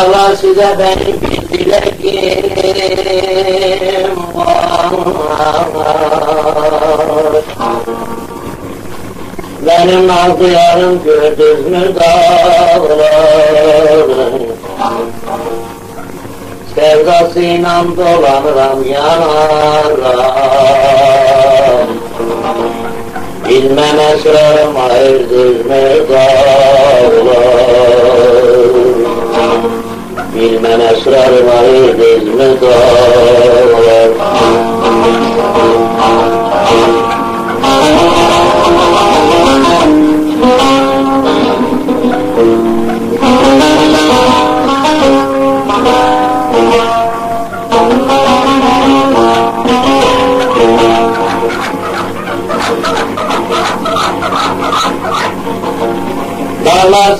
Allah size benim bir dileğim var. Benim altı yarım gördünüz mü dağları Sevdasıyla dolanıram yanarlar Bilmem esrarım ayırdır mı dağlar. Bilmem esrarım ayırdır mı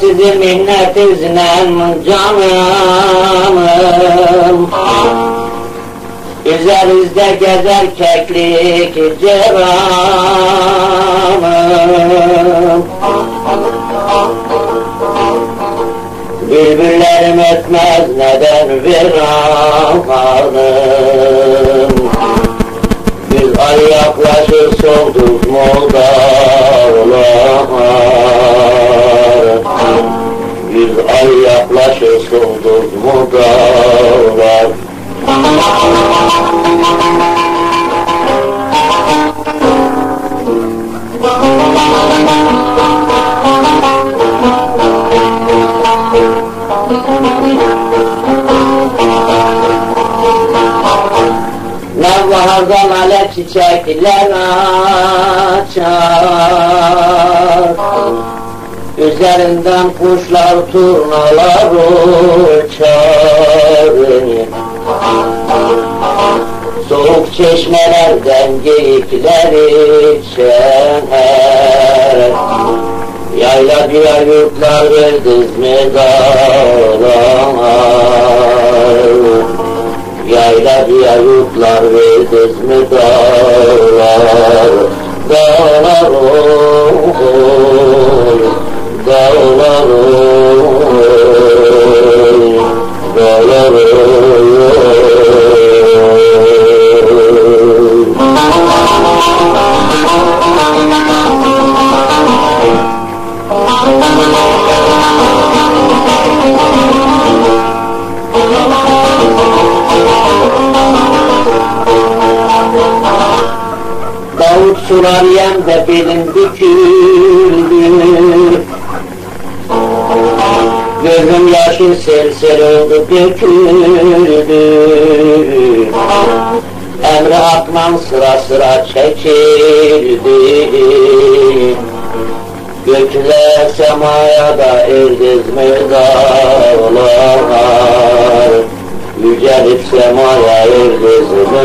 sizi minnet izlen canım. Üzerinizde gezer keklik cevanım Bülbüllerim ötmez neden viranım? Biz ay yaklaşır soğuduk mu Nevbaharda lale çiçekler açar. Üzerinden kuşlar turnalar uçar Soğuk çeşmelerden geyikler içer Yayla bir yurtlar verdiz mi dağlar Yayla diye yurtlar verdiz mi dağlar Dağlar oy, Davut sular yemde belim büküldü Gözüm yaşı sel sel oldu döküldü Emre Akman sıra sıra çekildi. Gökler semaya da erdizme dağlar Yücelip semaya erdizme dağlar